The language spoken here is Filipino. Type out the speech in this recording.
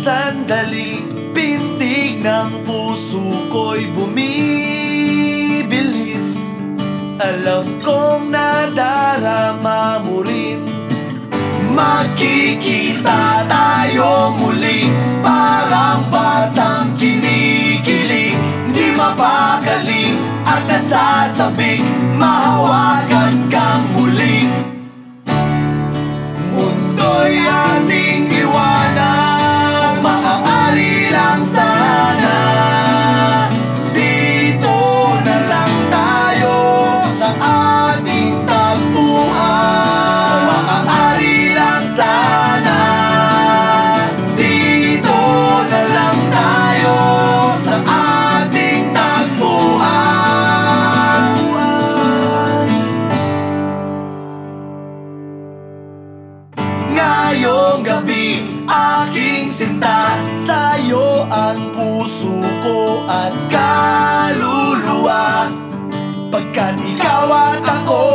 sandali Pintig ng puso ko'y bumibilis. Alam kong nadarama mo rin. Magkikita tayo muli. Parang batang kinikilig. Di mapakali at nasasabik. Mahawakan Gabi, aking sinta Sa'yo ang puso ko at kaluluwa. Pagkat ikaw at ako